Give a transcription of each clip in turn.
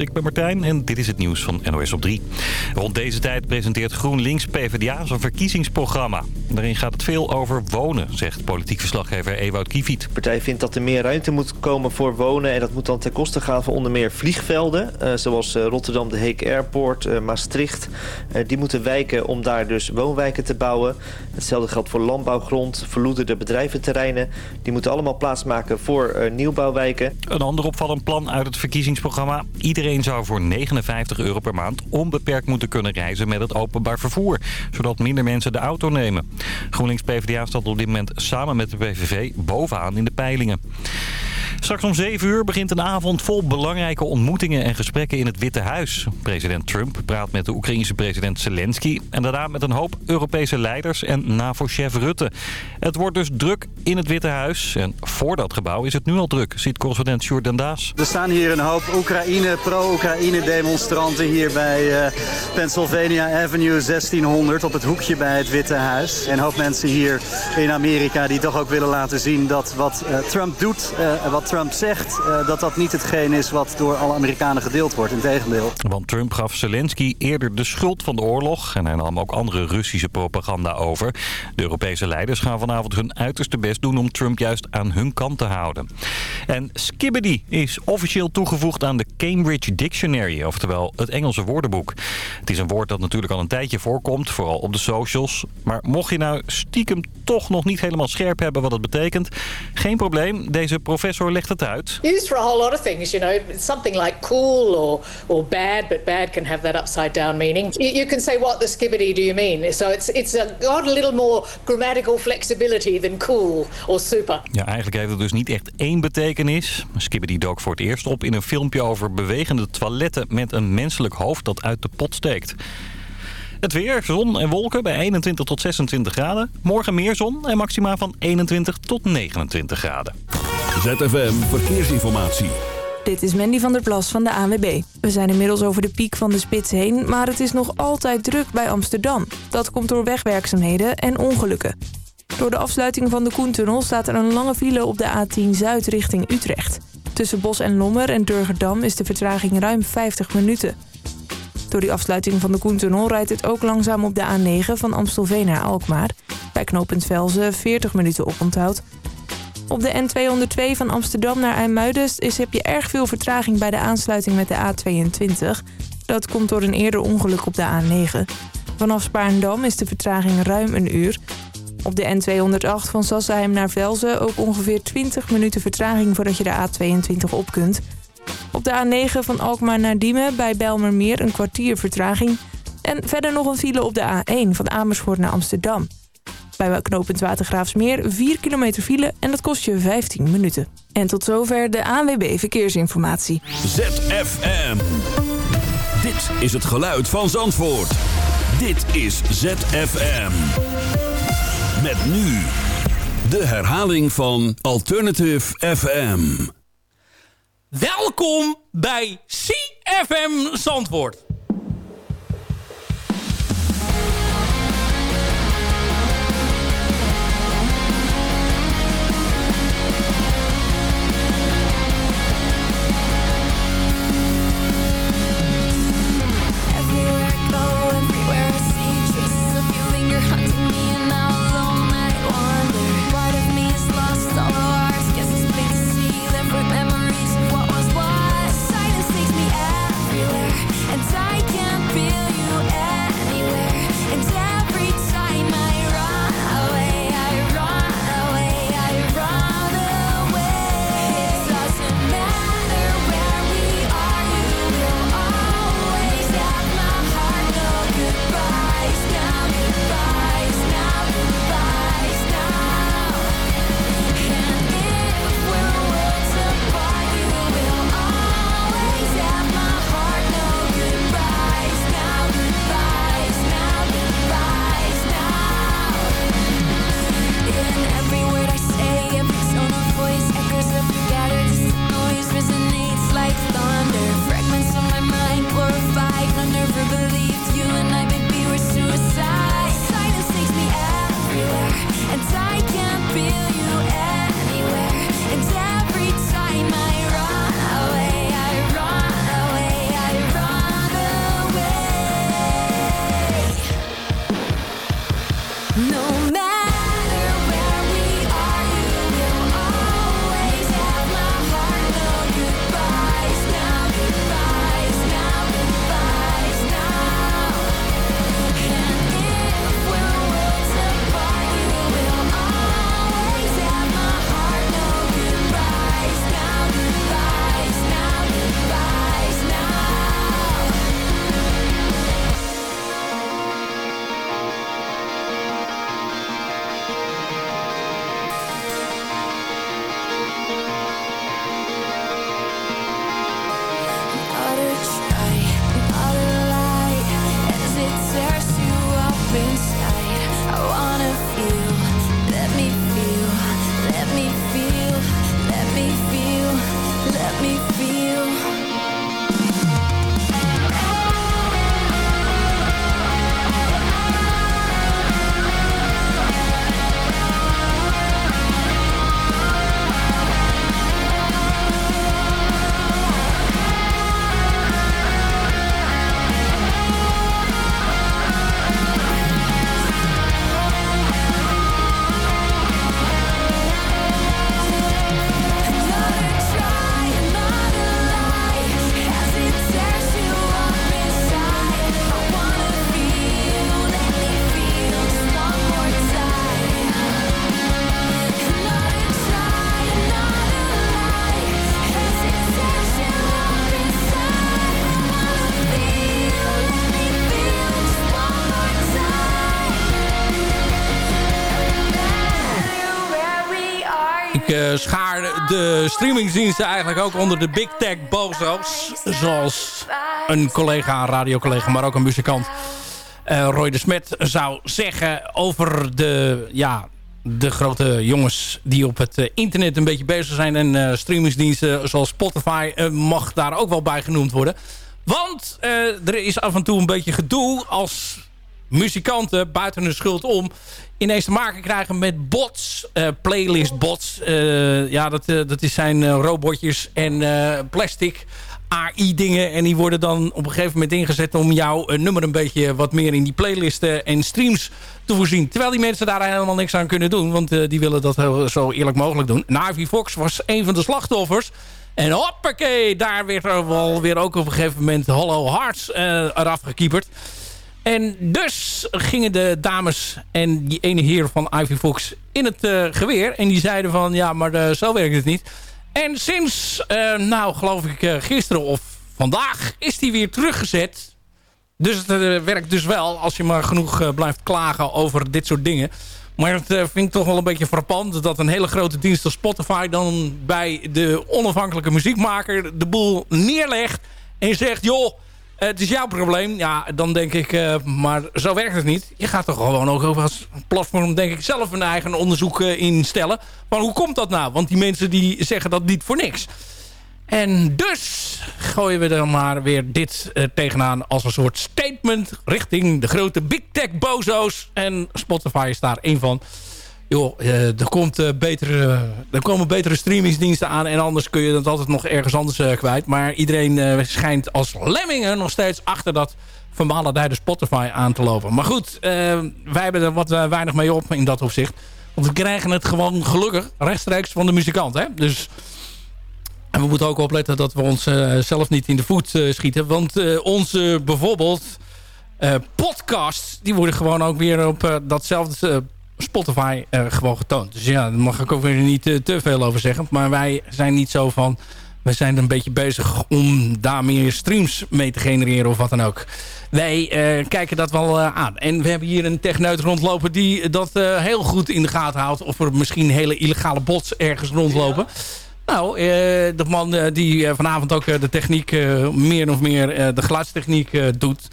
Ik ben Martijn en dit is het nieuws van NOS op 3. Rond deze tijd presenteert GroenLinks PvdA zijn verkiezingsprogramma. Daarin gaat het veel over wonen, zegt politiek verslaggever Ewout Kiviet. De partij vindt dat er meer ruimte moet komen voor wonen... en dat moet dan ten koste gaan van onder meer vliegvelden... Uh, zoals uh, Rotterdam de Heek Airport, uh, Maastricht. die moeten wijken om daar dus woonwijken te bouwen. Hetzelfde geldt voor landbouwgrond, verloederde bedrijventerreinen. Die moeten allemaal plaatsmaken voor nieuwbouwwijken. Een ander opvallend plan uit het verkiezingsprogramma... Iedereen zou voor 59 euro per maand onbeperkt moeten kunnen reizen met het openbaar vervoer. Zodat minder mensen de auto nemen. GroenLinks PvdA staat op dit moment samen met de PVV bovenaan in de peilingen. Straks om 7 uur begint een avond vol belangrijke ontmoetingen en gesprekken in het Witte Huis. President Trump praat met de Oekraïense president Zelensky en daarna met een hoop Europese leiders en NAVO-chef Rutte. Het wordt dus druk in het Witte Huis en voor dat gebouw is het nu al druk, ziet correspondent Sjoerd Daas. Er staan hier een hoop Oekraïne, pro-Oekraïne demonstranten hier bij uh, Pennsylvania Avenue 1600 op het hoekje bij het Witte Huis. En een hoop mensen hier in Amerika die toch ook willen laten zien dat wat uh, Trump doet, uh, wat Trump zegt, uh, dat dat niet hetgeen is wat door alle Amerikanen gedeeld wordt. Integendeel. Want Trump gaf Zelensky eerder de schuld van de oorlog. En hij nam ook andere Russische propaganda over. De Europese leiders gaan vanavond hun uiterste best doen om Trump juist aan hun kant te houden. En Skibbity is officieel toegevoegd aan de Cambridge Dictionary. Oftewel het Engelse woordenboek. Het is een woord dat natuurlijk al een tijdje voorkomt. Vooral op de socials. Maar mocht je nou stiekem toch nog niet helemaal scherp hebben wat het betekent. Geen probleem. Deze professor legt het uit. Used for a whole lot of things, you know. Something like cool or, or bad, but bad can have that upside down meaning. You, you can say, what the skibbity do you mean? So it's, it's a, got a little more grammatical flexibility than cool or super. Ja, eigenlijk heeft het dus niet echt één betekenis. Skibbity dook voor het eerst op in een filmpje over bewegende toiletten met een menselijk hoofd dat uit de pot steekt. Het weer, zon en wolken bij 21 tot 26 graden. Morgen meer zon en maxima van 21 tot 29 graden. ZFM Verkeersinformatie. Dit is Mandy van der Plas van de ANWB. We zijn inmiddels over de piek van de spits heen, maar het is nog altijd druk bij Amsterdam. Dat komt door wegwerkzaamheden en ongelukken. Door de afsluiting van de Koentunnel staat er een lange file op de A10 Zuid richting Utrecht. Tussen Bos en Lommer en Durgerdam is de vertraging ruim 50 minuten. Door die afsluiting van de Koentunnel rijdt het ook langzaam op de A9 van Amstelveen naar Alkmaar. Bij knooppunt Velzen 40 minuten oponthoud. Op de N202 van Amsterdam naar IJmuiden is, heb je erg veel vertraging bij de aansluiting met de A22. Dat komt door een eerder ongeluk op de A9. Vanaf Spaarndam is de vertraging ruim een uur. Op de N208 van Sassenheim naar Velzen ook ongeveer 20 minuten vertraging voordat je de A22 op kunt. Op de A9 van Alkmaar naar Diemen bij Bijlmermeer een kwartier vertraging. En verder nog een file op de A1 van Amersfoort naar Amsterdam. Bij knooppunt Watergraafsmeer 4 kilometer file en dat kost je 15 minuten. En tot zover de ANWB Verkeersinformatie. ZFM. Dit is het geluid van Zandvoort. Dit is ZFM. Met nu de herhaling van Alternative FM. Welkom bij CFM Zandvoort. De streamingsdiensten eigenlijk ook onder de big tech bozo's. Zoals een collega, een radiocollega, maar ook een muzikant... Uh, Roy de Smet zou zeggen over de, ja, de grote jongens die op het internet een beetje bezig zijn. En uh, streamingsdiensten zoals Spotify mag daar ook wel bij genoemd worden. Want er is af en toe een beetje gedoe als muzikanten buiten hun schuld om ineens te maken krijgen met bots, uh, playlist bots. Uh, ja, dat, uh, dat zijn robotjes en plastic AI dingen. En die worden dan op een gegeven moment ingezet om jouw nummer een beetje wat meer in die playlisten en streams te voorzien. Terwijl die mensen daar helemaal niks aan kunnen doen. Want die willen dat zo eerlijk mogelijk doen. Navi Fox was een van de slachtoffers. En hoppakee, daar werd er wel weer ook op een gegeven moment Hollow Hearts eraf gekieperd. En dus gingen de dames en die ene heer van Ivy Fox in het uh, geweer. En die zeiden van, ja, maar uh, zo werkt het niet. En sinds, uh, nou geloof ik gisteren of vandaag, is die weer teruggezet. Dus het werkt dus wel als je maar genoeg blijft klagen over dit soort dingen. Maar het vind ik toch wel een beetje frappant... dat een hele grote dienst als Spotify dan bij de onafhankelijke muziekmaker... de boel neerlegt en zegt... joh, het is jouw probleem. Ja, dan denk ik, uh, maar zo werkt het niet. Je gaat toch gewoon ook over als platform, denk ik, zelf een eigen onderzoek uh, instellen. Maar hoe komt dat nou? Want die mensen die zeggen dat niet voor niks. En dus gooien we er maar weer dit uh, tegenaan als een soort statement richting de grote big tech bozo's. En Spotify is daar één van joh, uh, er, komt, uh, betere, er komen betere streamingsdiensten aan... en anders kun je dat altijd nog ergens anders kwijt. Maar iedereen schijnt als lemmingen nog steeds achter dat vermalendijde Spotify aan te lopen. Maar goed, wij hebben er wat weinig mee op in dat opzicht. Want we krijgen het gewoon gelukkig rechtstreeks van de muzikant. Hè? Dus... En we moeten ook opletten dat we ons zelf niet in de voet schieten. Want onze bijvoorbeeld podcasts... die worden gewoon ook weer op datzelfde Spotify uh, gewoon getoond. Dus ja, daar mag ik ook weer niet uh, te veel over zeggen. Maar wij zijn niet zo van... We zijn een beetje bezig om daar meer streams mee te genereren of wat dan ook. Wij uh, kijken dat wel aan. En we hebben hier een techneut rondlopen die dat heel goed in de gaten houdt. Of er misschien hele illegale bots ergens rondlopen. Nou, de man die vanavond ook de techniek, meer of meer de geluidstechniek doet...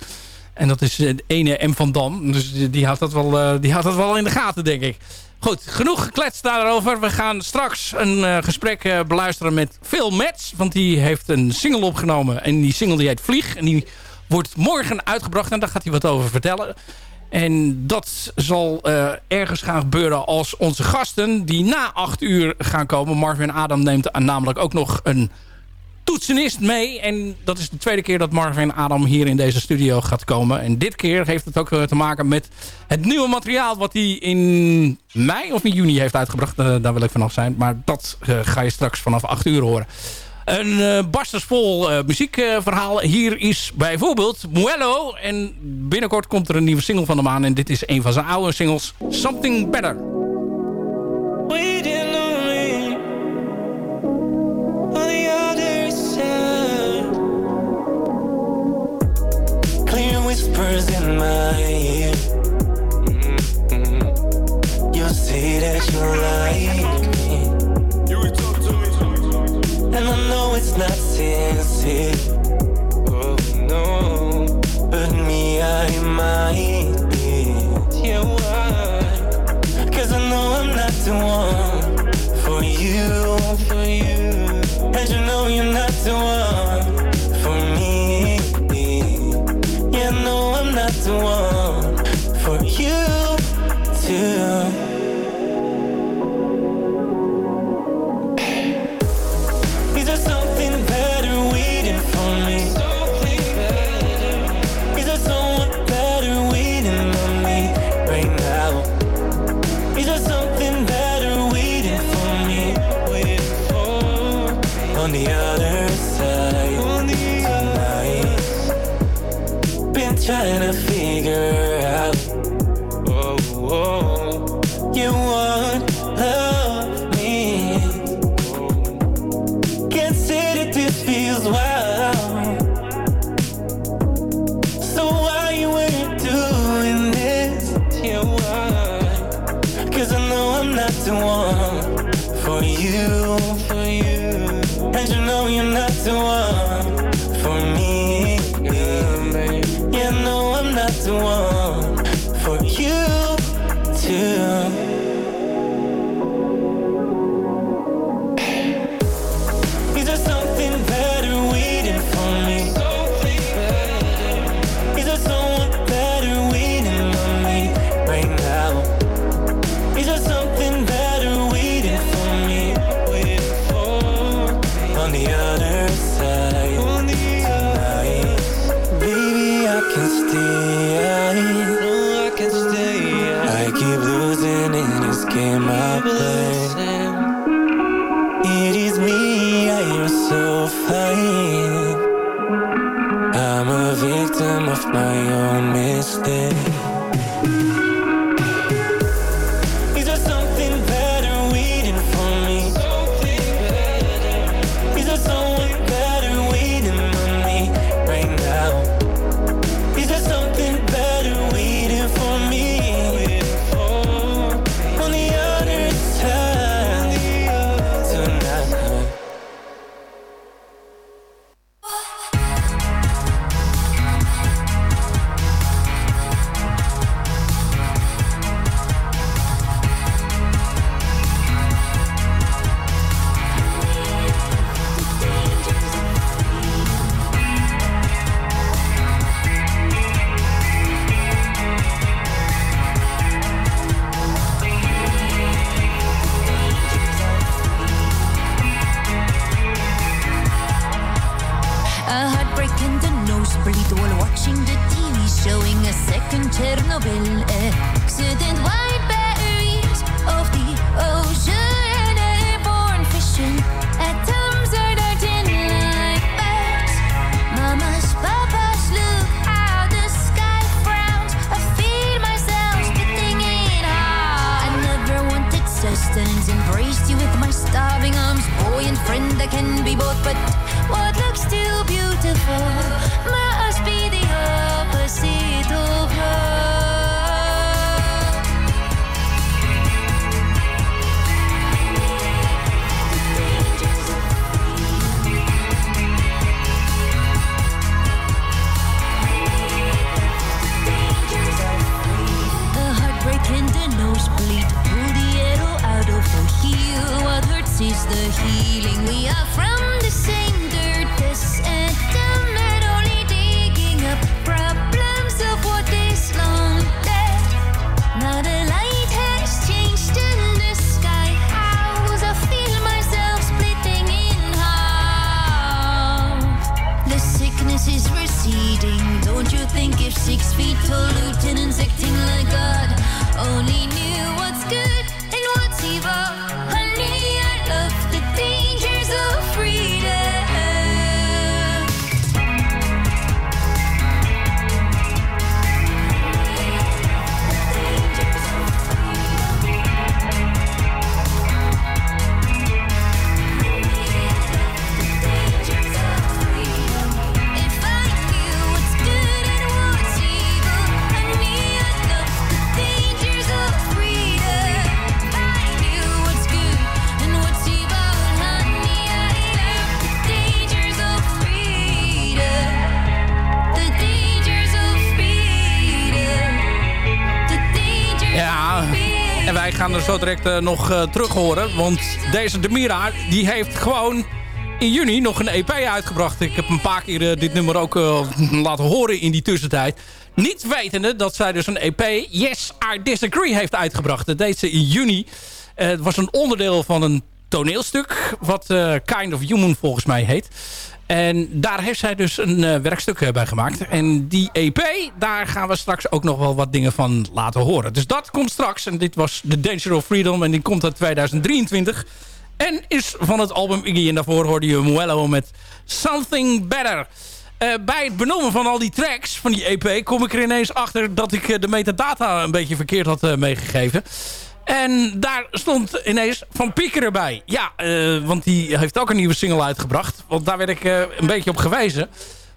En dat is de ene M van Dam. Dus die houdt, dat wel, uh, die houdt dat wel in de gaten, denk ik. Goed, genoeg gekletst daarover. We gaan straks een uh, gesprek beluisteren met Phil Metz. Want die heeft een single opgenomen. En die single die heet Vlieg. En die wordt morgen uitgebracht. En daar gaat hij wat over vertellen. En dat zal ergens gaan gebeuren als onze gasten... die na acht uur gaan komen. Marvin Adam neemt namelijk ook nog een toetsenist mee. En dat is de tweede keer dat Marvin Adam hier in deze studio gaat komen. En dit keer heeft het ook eh, te maken met het nieuwe materiaal... wat hij in mei of in juni heeft uitgebracht. Uh, daar wil ik vanaf zijn. Maar dat uh, ga je straks vanaf 8 uur horen. Een uh, muziekverhaal. Hier is bijvoorbeeld Muello. En binnenkort komt er een nieuwe single van de maan. En dit is een van zijn oude singles. Something Better. Whispers in my ear. Mm-hmm. You say that you like me. And I know it's not sincere. Oh no. But me, I might be. Yeah, why? Cause I know I'm not the one for you. For you. And you know you're not the one. The one for you to Won't you think if six feet tall, lieutenants acting like God only knew what's good? Zo direct uh, nog uh, terug horen. Want deze Demira die heeft gewoon in juni nog een EP uitgebracht. Ik heb een paar keer uh, dit nummer ook laten horen in die tussentijd. Niet wetende dat zij dus een EP Yes, I Disagree heeft uitgebracht. Dat deed ze in juni. het was een onderdeel van een toneelstuk. Wat Kind of Human volgens mij heet. En daar heeft zij dus een uh, werkstuk eh, bij gemaakt. En die EP, daar gaan we straks ook nog wel wat dingen van laten horen. Dus dat komt straks. En dit was The Danger of Freedom. En die komt uit 2023. En is van het album Iggy. En daarvoor hoorde je Muello met Something Better. Uh, bij het benoemen van al die tracks van die EP... kom ik er ineens achter dat ik de metadata een beetje verkeerd had meegegeven. En daar stond ineens Van Piekeren bij. Ja, uh, want die heeft ook een nieuwe single uitgebracht. Want daar werd ik uh, een beetje op gewezen.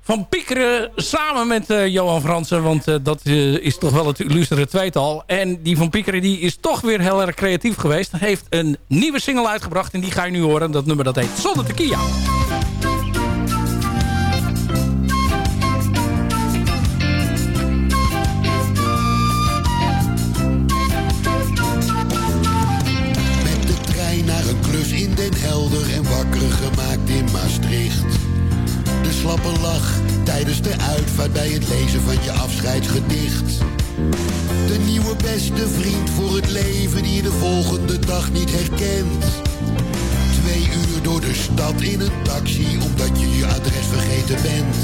Van Piekeren samen met Johan Fransen. Want dat is toch wel het illustere tweetal. En die Van Piekeren die is toch weer heel erg creatief geweest. Heeft een nieuwe single uitgebracht. En die ga je nu horen. Dat nummer dat heet Zonder Tequila. Bij het lezen van je afscheidsgedicht. De nieuwe beste vriend voor het leven die je de volgende dag niet herkent. Twee uur door de stad in een taxi omdat je je adres vergeten bent.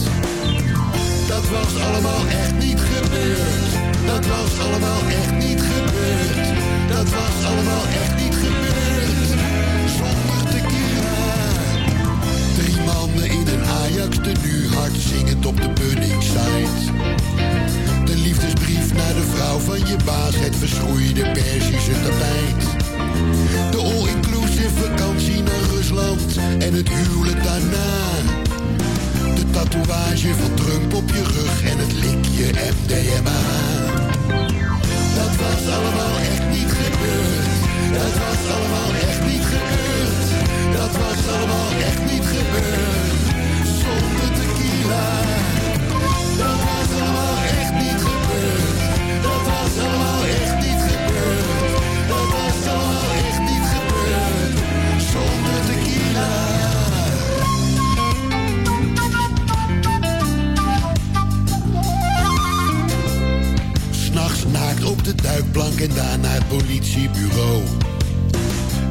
Dat was allemaal echt niet gebeurd. Dat was allemaal echt niet gebeurd. Dat was allemaal echt niet gebeurd. De er nu hard zingend op de pudding site. De liefdesbrief naar de vrouw van je baas, het verschroeide Persische tapijt. De all-inclusive vakantie naar Rusland en het huwelijk daarna. De tatoeage van Trump op je rug en het likje MDMA. Dat was allemaal echt niet gebeurd. Dat was allemaal echt niet gebeurd. Dat was allemaal echt niet gebeurd op de duikplank en daarna het politiebureau.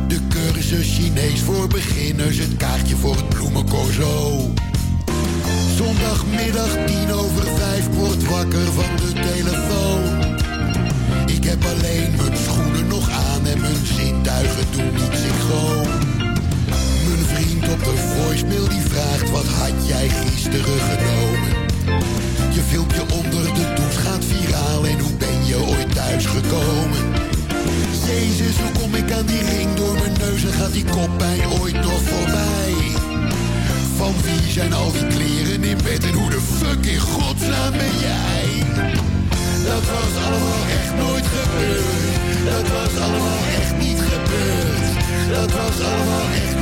De cursus Chinees voor beginners, het kaartje voor het bloemencorso. Zondagmiddag tien over vijf, ik word wakker van de telefoon. Ik heb alleen mijn schoenen nog aan en mijn zintuigen doen niet synchroon. Mijn vriend op de voicemail die vraagt, wat had jij gisteren genomen? Je filmpje onder de douche gaat viraal en hoe ben je ooit thuis gekomen? Jezus, hoe kom ik aan die ring door mijn neus en gaat die koppijn ooit nog voorbij? Van wie zijn al die kleren in bed en hoe de fuck in godsnaam ben jij? Dat was allemaal echt nooit gebeurd. Dat was allemaal echt niet gebeurd. Dat was allemaal echt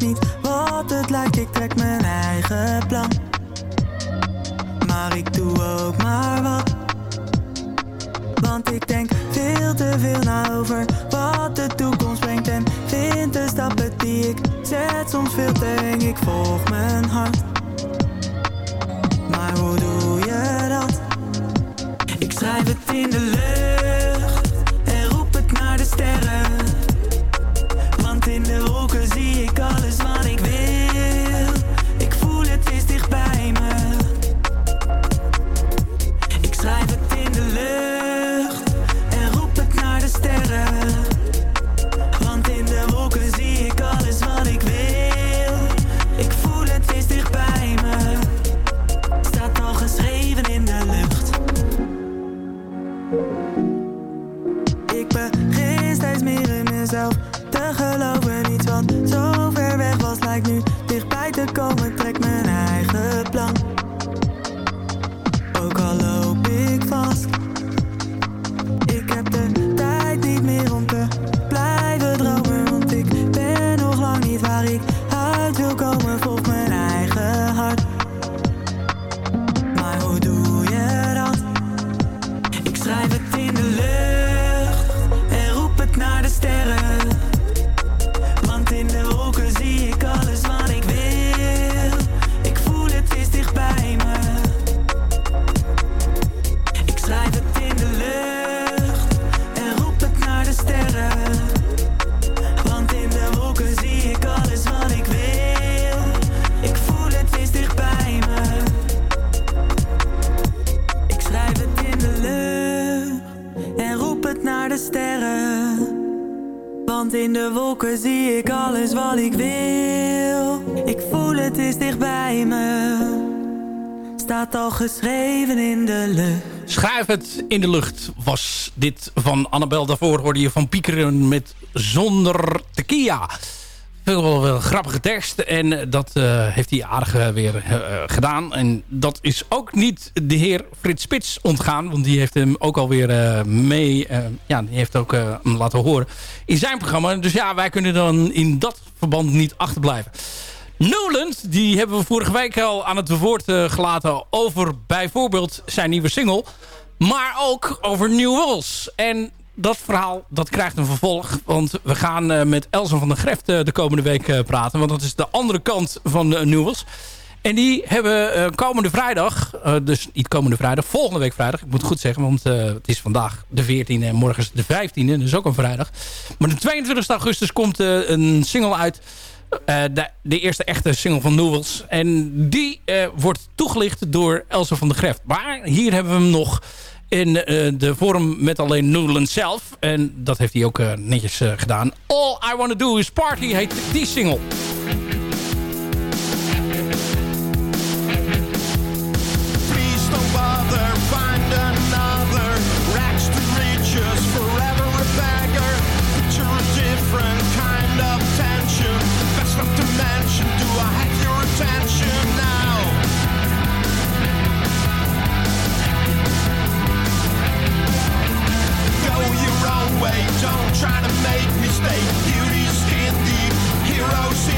niet wat het lijkt. Ik trek mijn eigen plan. Maar ik doe ook maar wat. Want ik denk veel te veel na over wat de toekomst brengt. En vind de stappen die ik zet soms veel te eng. Ik volg mijn hart. Maar hoe doe je dat? Ik schrijf het in de lucht ik wil. Ik voel het is dicht bij me. Staat al geschreven in de lucht. Schuif het in de lucht was dit van Annabel. Daarvoor hoorde je van Piekeren met Zonder Tequila. Wel grappige tekst. En dat heeft hij aardig weer gedaan. En dat is ook niet de heer Frits Spits ontgaan. Want die heeft hem ook alweer mee... ja, die heeft ook laten horen in zijn programma. Dus ja, wij kunnen dan in dat verband niet achterblijven. Noland, die hebben we vorige week al aan het woord gelaten... over bijvoorbeeld zijn nieuwe single... Maar ook over New Walls. En dat verhaal dat krijgt een vervolg. Want we gaan uh, met Elsa van der Greft uh, de komende week uh, praten. Want dat is de andere kant van uh, Newells. En die hebben komende vrijdag, dus niet komende vrijdag, volgende week vrijdag. Ik moet het goed zeggen, want het is vandaag de 14e en morgen de 15e. Dus ook een vrijdag. Maar de 22 augustus komt een single uit. De, de, eerste echte single van Newells. En die wordt toegelicht door Elsa van der Greft. Maar hier hebben we hem nog in uh, de vorm met alleen Noodland zelf. En dat heeft hij ook uh, netjes uh, gedaan. All I Wanna Do Is Party heet die single.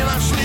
Heroes in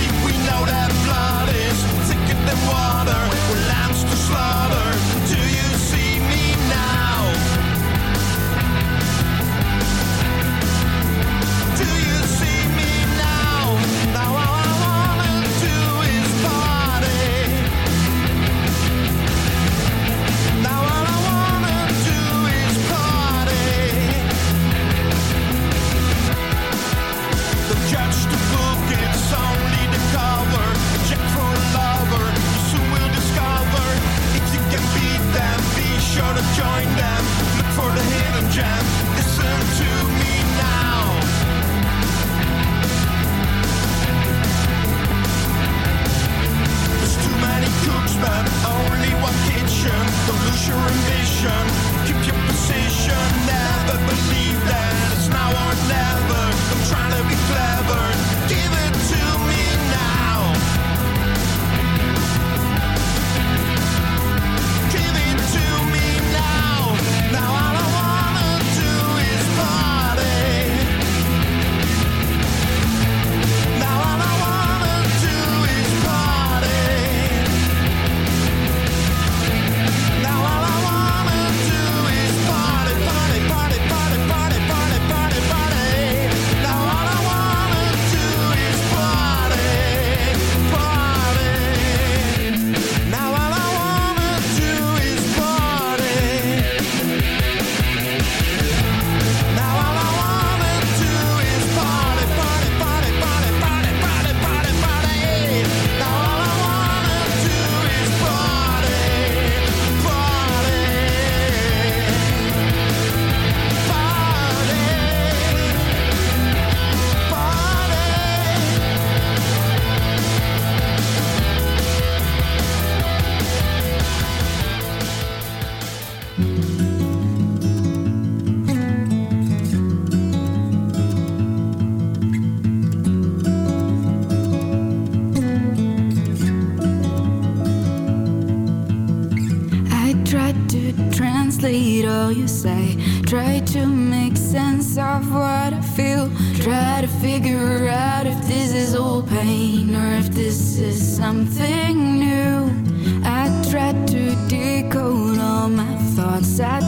say. Try to make sense of what I feel. Try to figure out if this is all pain or if this is something new. I try to decode all my thoughts. I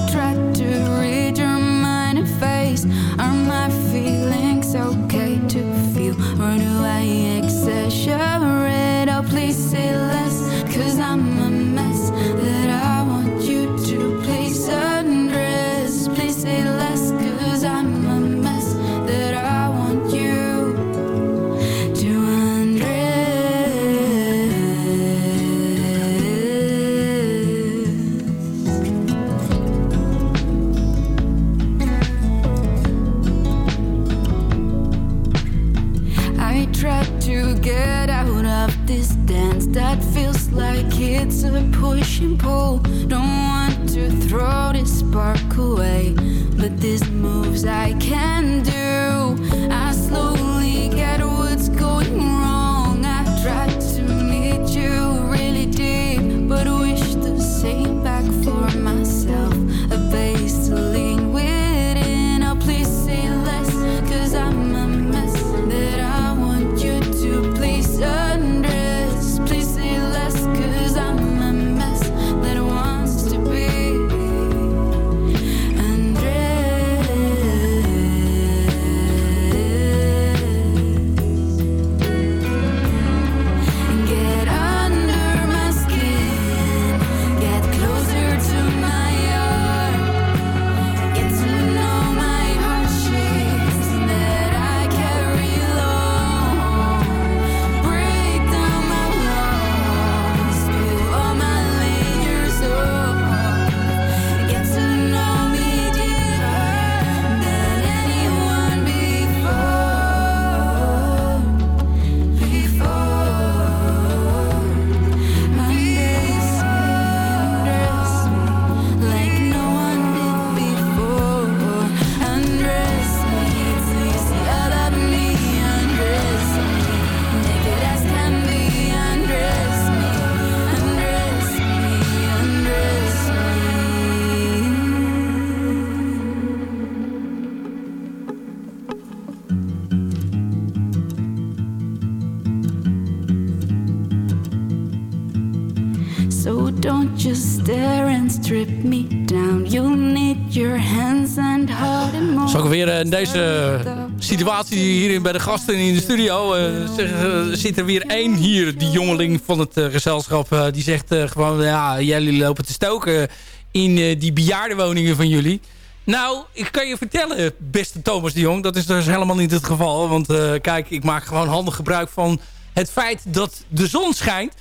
in deze situatie hier bij de gasten in de studio... Uh, zit er weer één hier, die jongeling van het uh, gezelschap... die zegt gewoon, ja, jullie lopen te stoken in die bejaardenwoningen van jullie... Nou, ik kan je vertellen, beste Thomas de Jong... dat is dus helemaal niet het geval. Want kijk, ik maak gewoon handig gebruik van het feit dat de zon schijnt.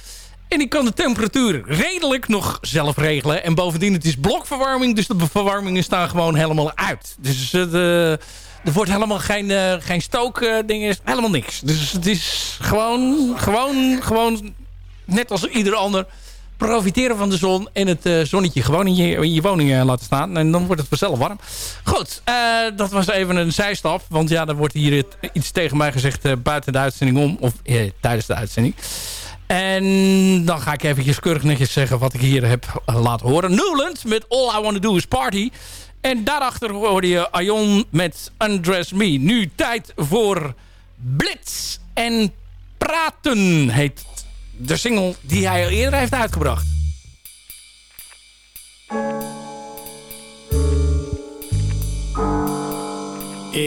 En ik kan de temperatuur redelijk nog zelf regelen. En bovendien, het is blokverwarming. Dus de verwarmingen staan gewoon helemaal uit. Dus de, er wordt helemaal geen, uh, geen stookdingen. helemaal niks. Dus het is gewoon, gewoon, gewoon net als ieder ander profiteren van de zon en het zonnetje gewoon in je, in je woning laten staan. En dan wordt het vanzelf warm. Goed, dat was even een zijstap. Want ja, er wordt hier iets tegen mij gezegd buiten de uitzending om. Of tijdens de uitzending. En dan ga ik eventjes keurig netjes zeggen wat ik hier heb laten horen. Newland met All I Want To Do Is Party. En daarachter hoorde je Aion met Undress Me. Nu tijd voor Blitz en Praten heet de single die hij al eerder heeft uitgebracht.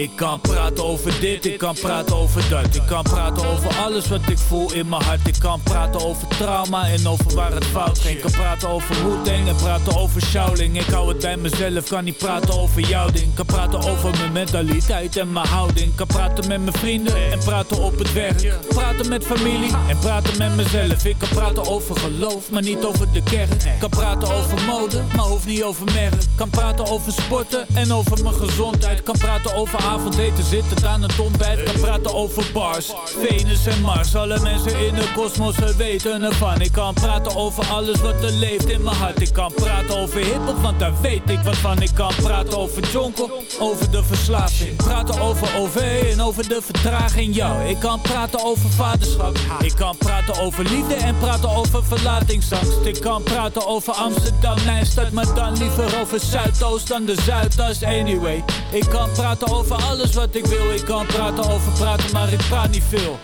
Ik kan praten over dit, ik kan praten over dat. Ik kan praten over alles wat ik voel in mijn hart. Ik kan praten over trauma en over waar het fout ging. Ik kan praten over Wu-Tang en praten over Shaolin. Ik hou het bij mezelf, kan niet praten over jouw ding. Ik kan praten over mijn mentaliteit en mijn houding. Kan praten met mijn vrienden en praten op het werk. Praten met familie en praten met mezelf. Ik kan praten over geloof, maar niet over de kerk. Ik kan praten over mode, maar hoeft niet over merk. Ik kan praten over sporten en over mijn gezondheid. Kan praten over avondeten zitten aan het ontbijt Kan praten over bars, Venus en Mars Alle mensen in de kosmos weten ervan. Ik kan praten over alles wat er leeft in mijn hart. Ik kan praten over hiphop, want daar weet ik wat van. Ik kan praten over jonkel, over de verslaving. Praten over OV en over de vertraging Jou, ik kan praten over vaderschap. Ik kan praten over liefde en praten over verlatingsangst. Ik kan praten over Amsterdam, mijn stad Maar dan liever over Zuidoost dan de Zuidas. Anyway, ik kan praten over alles wat ik wil. Ik kan praten over praten, maar ik praat niet veel.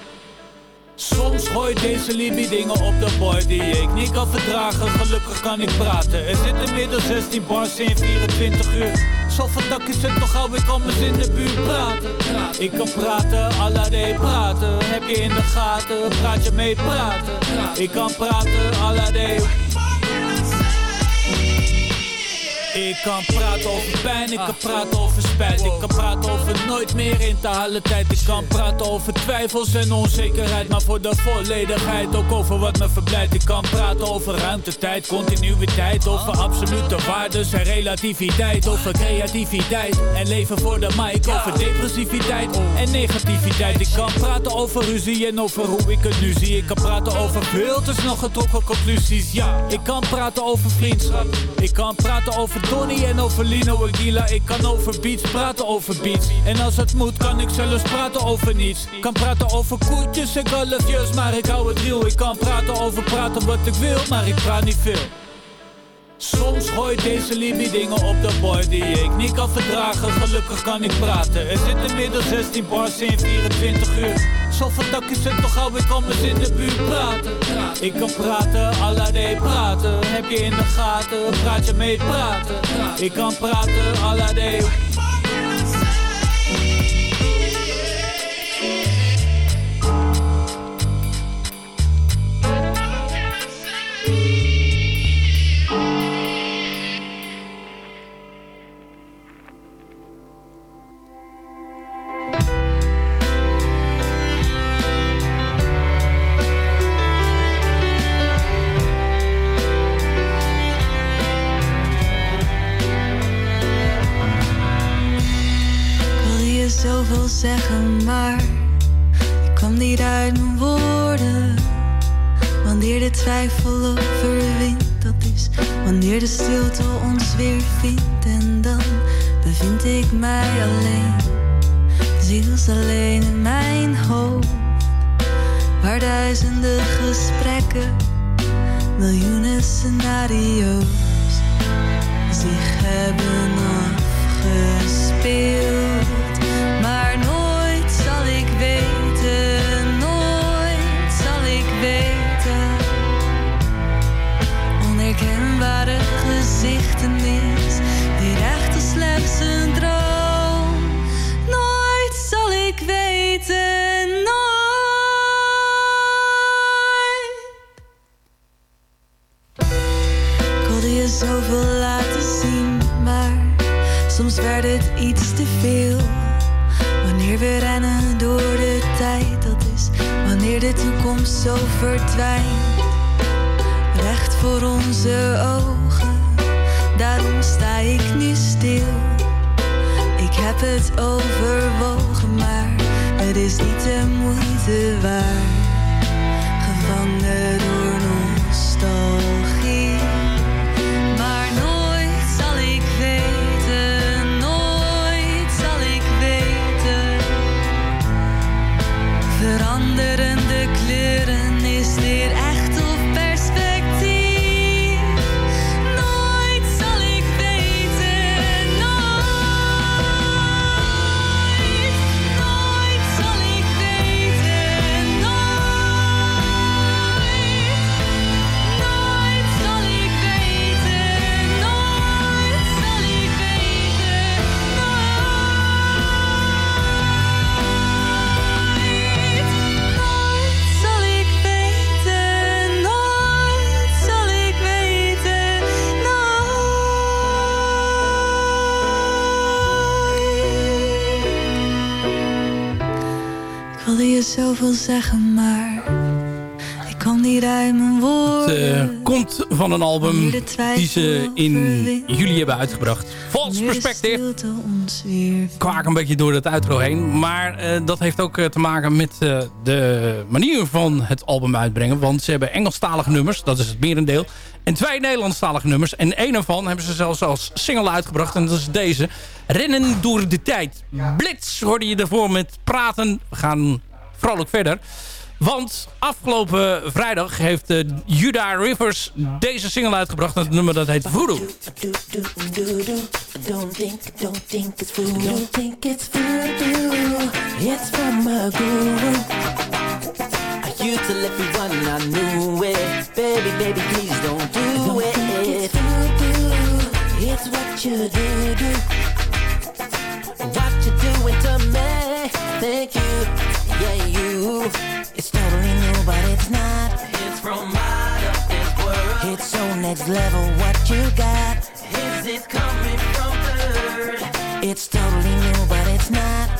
Soms gooi deze libby dingen op de boy die ik niet kan verdragen. Gelukkig kan ik praten. Er zitten inmiddels 16 bars in 24 uur. Zoveel dak is het toch gauw, ik kan eens in de buurt praten. Ik kan praten, alade praten. Heb je in de gaten, praat je mee praten. Ik kan praten, alade. Ik kan praten over pijn, ik kan praten over spijt. Ik kan praten over nooit meer in te halen tijd. Ik kan praten over twijfels en onzekerheid Maar voor de volledigheid ook over wat me verblijdt. Ik kan praten over ruimte, tijd, continuïteit Over absolute waardes en relativiteit Over creativiteit en leven voor de mic Over depressiviteit en negativiteit. Ik kan praten over ruzie en over hoe ik het nu zie. Ik kan praten over veel te snel getrokken conclusies Ja, ik kan praten over vriendschap. Ik kan praten over Tony en over Lino Aguila. Ik kan over beats, praten over beats. En als het moet kan ik zelfs praten over niets. Kan praten over koetjes en kalfjes Maar ik hou het real. Ik kan praten over praten wat ik wil Maar ik praat niet veel Soms gooi deze Libby dingen op de boy die ik niet kan verdragen. Gelukkig kan ik praten. Er zitten inmiddels 16 bars in 24 uur. Zoveel is het toch gauw, ik kan eens in de buurt praten. Ik kan praten, alade praten. Heb je in de gaten, praat je mee praten. Ik kan praten, alade Wanneer de twijfel overwint, dat is wanneer de stilte ons weer vindt. En dan bevind ik mij alleen, ziels alleen in mijn hoofd. Waar duizenden gesprekken, miljoenen scenario's zich hebben afgespeeld. Soms werd het iets te veel. Wanneer we rennen door de tijd, dat is wanneer de toekomst zo verdwijnt. Recht voor onze ogen, daarom sta ik nu stil. Ik heb het overwogen, maar het is niet de moeite waard. Zoveel zeggen, maar ik kan niet uit mijn Het woorden. eh, komt van een album die ze in juli hebben uitgebracht. False Perspective. Kwaak een beetje door het outro heen. Maar eh, dat heeft ook eh, te maken met de manier van het album uitbrengen. Want ze hebben Engelstalige nummers, dat is het merendeel. En twee Nederlandstalige nummers. En één ervan hebben ze zelfs als single uitgebracht. En dat is deze. Rennen door de tijd. Blitz hoorde je ervoor met praten. We gaan vrolijk verder. Want afgelopen vrijdag heeft uh, Judah Rivers deze single uitgebracht. Het nummer dat heet Voodoo. Baby, baby, please don't do it. It's what you do. What you? Thank you, It's totally new, but it's not. It's from out of this world. It's so next level, what you got. Is it coming from Earth? It's totally new, but it's not.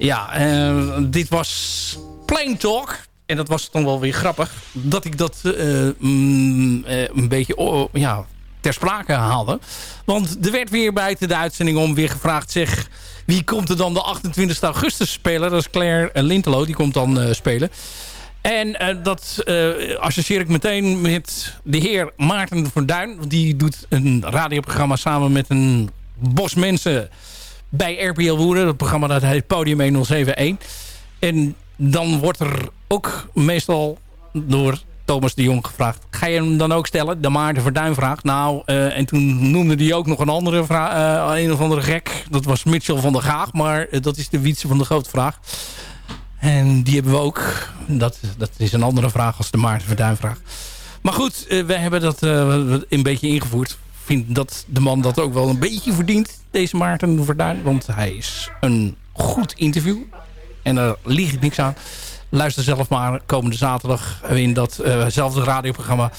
Ja, eh, dit was Plain Talk. En dat was dan wel weer grappig. Dat ik dat eh, mm, eh, een beetje ja, ter sprake haalde. Want er werd weer buiten de uitzending om weer gevraagd... zeg, wie komt er dan de 28 augustus spelen? Dat is Claire Lintelo, die komt dan spelen. En dat associeer ik meteen met de heer Maarten van Duin. Die doet een radioprogramma samen met een bos mensen bij RPL Woerden. Dat programma dat heet Podium 1071. En dan wordt er ook meestal door Thomas de Jong gevraagd... ga je hem dan ook stellen? De Maarten Verduin vraagt. Nou, eh, en toen noemde hij ook nog een andere vraag, een of andere gek. Dat was Mitchell van der Gaag, maar eh, dat is de Wietse van de Grootvraag. En die hebben we ook. Dat, dat is een andere vraag als de Maarten Verduin vraag. Maar goed, eh, we hebben dat eh, een beetje ingevoerd. Ik vind dat de man dat ook wel een beetje verdient, deze Maarten Verduin. Want hij is een goed interview. En daar lieg ik niks aan. Luister zelf maar komende zaterdag in datzelfde radioprogramma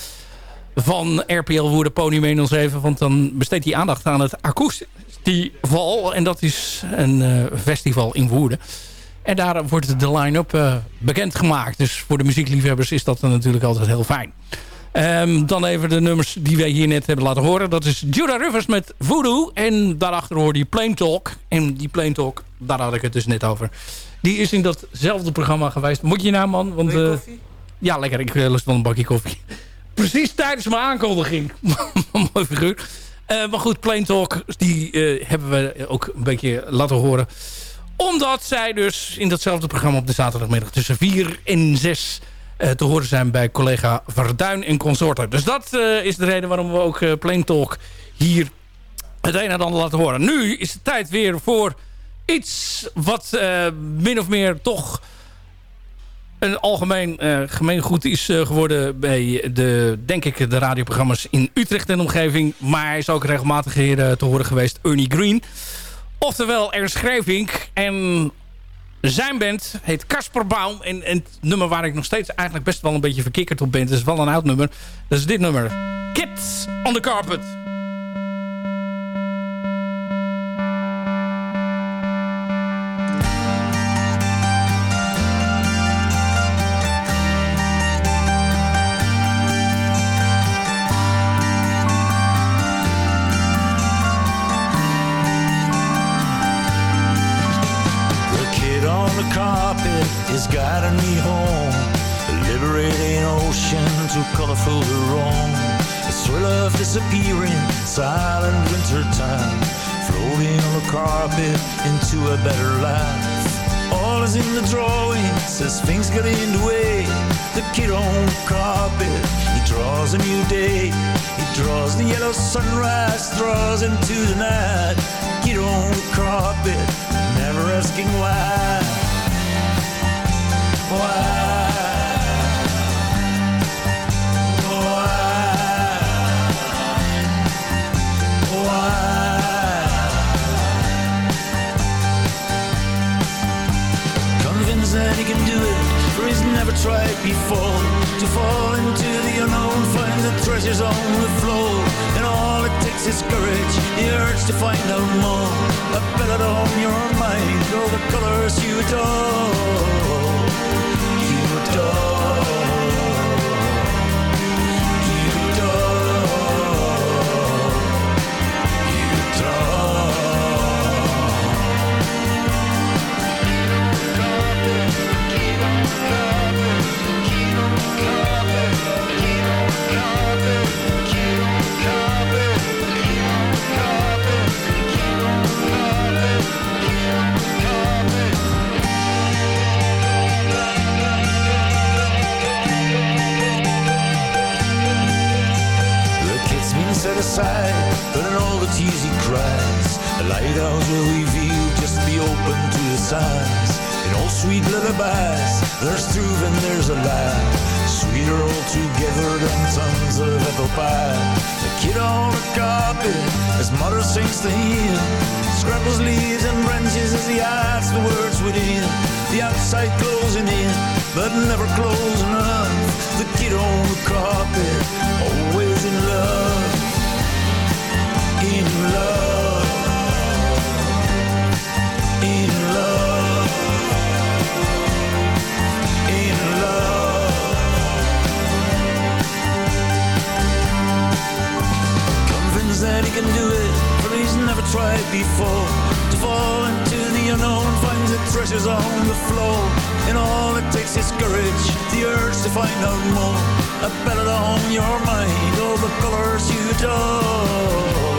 van RPL Woerden Pony 107. Want dan besteedt hij aandacht aan het Acoustival. En dat is een eh, festival in Woerden. En daar wordt de line-up uh, bekendgemaakt. Dus voor de muziekliefhebbers is dat natuurlijk altijd heel fijn. Um, dan even de nummers die wij hier net hebben laten horen. Dat is Judah Rivers met Voodoo. En daarachter hoorde je Plain Talk. En die Plain Talk, daar had ik het dus net over. Die is in datzelfde programma geweest. Moet je nou, man? Want, eh, ja, lekker. Ik uh, lust wel een bakje koffie. Precies tijdens mijn aankondiging. Mooi figuur. Eh, maar goed, Plain Talk, die eh, hebben we ook een beetje laten horen. Omdat zij dus in datzelfde programma op de zaterdagmiddag tussen 4 en 6 eh, te horen zijn bij collega Verduin en consorten. Dus dat eh, is de reden waarom we ook eh, Plain Talk hier het een en ander laten horen. Nu is het tijd weer voor iets wat eh, min of meer toch een algemeen eh gemeengoed is eh, geworden bij de, denk ik, de radioprogramma's in Utrecht en omgeving. Maar hij is ook regelmatig hier eh, te horen geweest, Ernie Green. Oftewel Ernst. En zijn band heet Casper Baum. En, het nummer waar ik nog steeds eigenlijk best wel een beetje verkikkerd op ben. Het is wel een oud nummer. Dat is dit nummer. Kids on the Carpet. Too colorful to roam. The thrill of disappearing, silent winter time. Floating on the carpet into a better life. All is in the drawings as things get in the way. The kid on the carpet, he draws a new day. He draws the yellow sunrise, draws into the night. Kid on the carpet, never asking why. Why? He can do it, for he's never tried before. To fall into the unknown, find the treasures on the floor. And all it takes is courage, the urge to find out more. A ballad on your mind, all the colors you adore. But in all the tears cries, a lighthouse we view just be open to the signs. In all sweet lullabies, there's truth and there's a lie. Sweeter all together than tons of apple pie. The kid on the carpet, his mother sings to him. Scrambles leaves and branches as he hides the words within. The outside closing in, but never close enough. The kid on the carpet, always in love. Find out more. On your mind, all the colors you adore.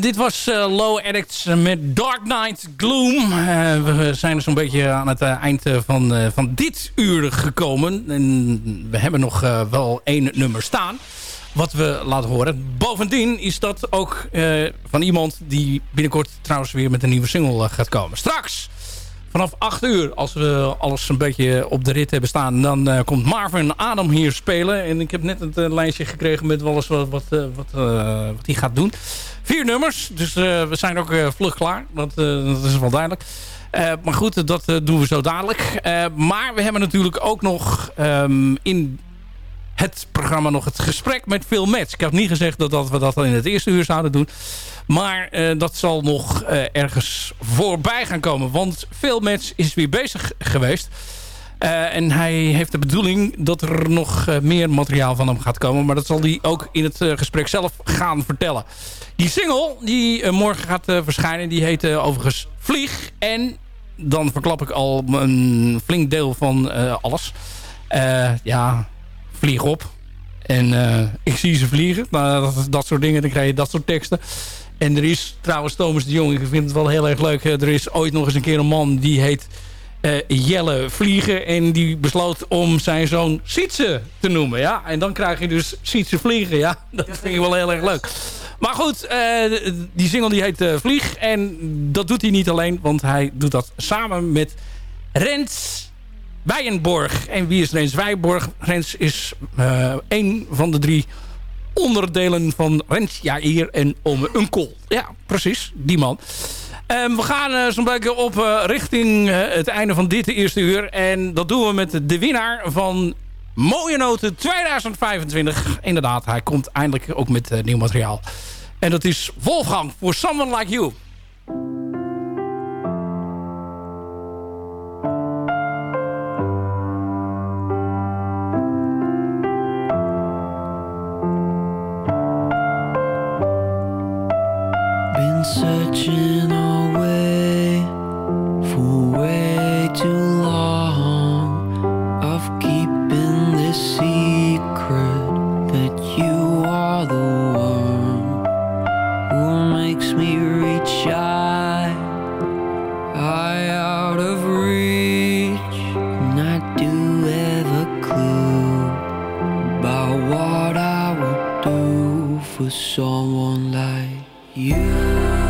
Dit was eh, Low Addicts met Dark Knight Gloom. Eh, we zijn dus een beetje aan het eh, eind van, van dit uur gekomen. En we hebben nog wel één nummer staan. Wat we laten horen. Bovendien is dat ook van iemand die binnenkort trouwens weer met een nieuwe single gaat komen. Straks vanaf 8 uur, als we alles een beetje op de rit hebben staan... dan eh, komt Marvin Adam hier spelen. En ik heb net het eh, lijstje gekregen met alles wat, wat, wat, eh, wat hij gaat doen. Vier nummers, dus we zijn ook vlug klaar. Dat, dat is wel duidelijk. Maar goed, dat doen we zo dadelijk. Maar we hebben natuurlijk ook nog ehm, in het programma nog het gesprek met Phil Metz. Ik heb niet gezegd dat, dat we dat al in het eerste uur zouden doen. Maar eh, dat zal nog eh, ergens voorbij gaan komen. Want Phil Metz is weer bezig geweest. Eh, en hij heeft de bedoeling dat er nog meer materiaal van hem gaat komen. Maar dat zal hij ook in het gesprek zelf gaan vertellen. Die single die morgen gaat verschijnen, die heet overigens Vlieg. En dan verklap ik al een flink deel van alles. Ja, vlieg op. En ik zie ze vliegen. Nou, dat, dat soort dingen, dan krijg je dat soort teksten. En er is trouwens Thomas de Jong, ik vind het wel heel erg leuk. Er is ooit nog eens een keer een man die heet eh, Jelle Vliegen. En die besloot om zijn zoon Sietse te noemen. Ja? En dan krijg je dus Sietse Vliegen. Ja? Dat vind ik wel heel erg leuk. Maar goed, eh, die single die heet eh, Vlieg. En dat doet hij niet alleen, want hij doet dat samen met Rens Wijenborg. En wie is Rens Wijenborg? Rens is een van de drie onderdelen van Rens Jair en Ome Unkel. Ja, precies, die man. Ehm, we gaan eh, zo'n beetje op eh, richting eh, het einde van dit eerste uur. En dat doen we met de winnaar van Mooie Noten 2025. Inderdaad, hij komt eindelijk ook met nieuw materiaal. En dat is Wolfgang voor Someone Like You. For way too long of keeping this secret that you are the one who makes me reach eye I out of reach. And I do have a clue by what I would do for someone like you.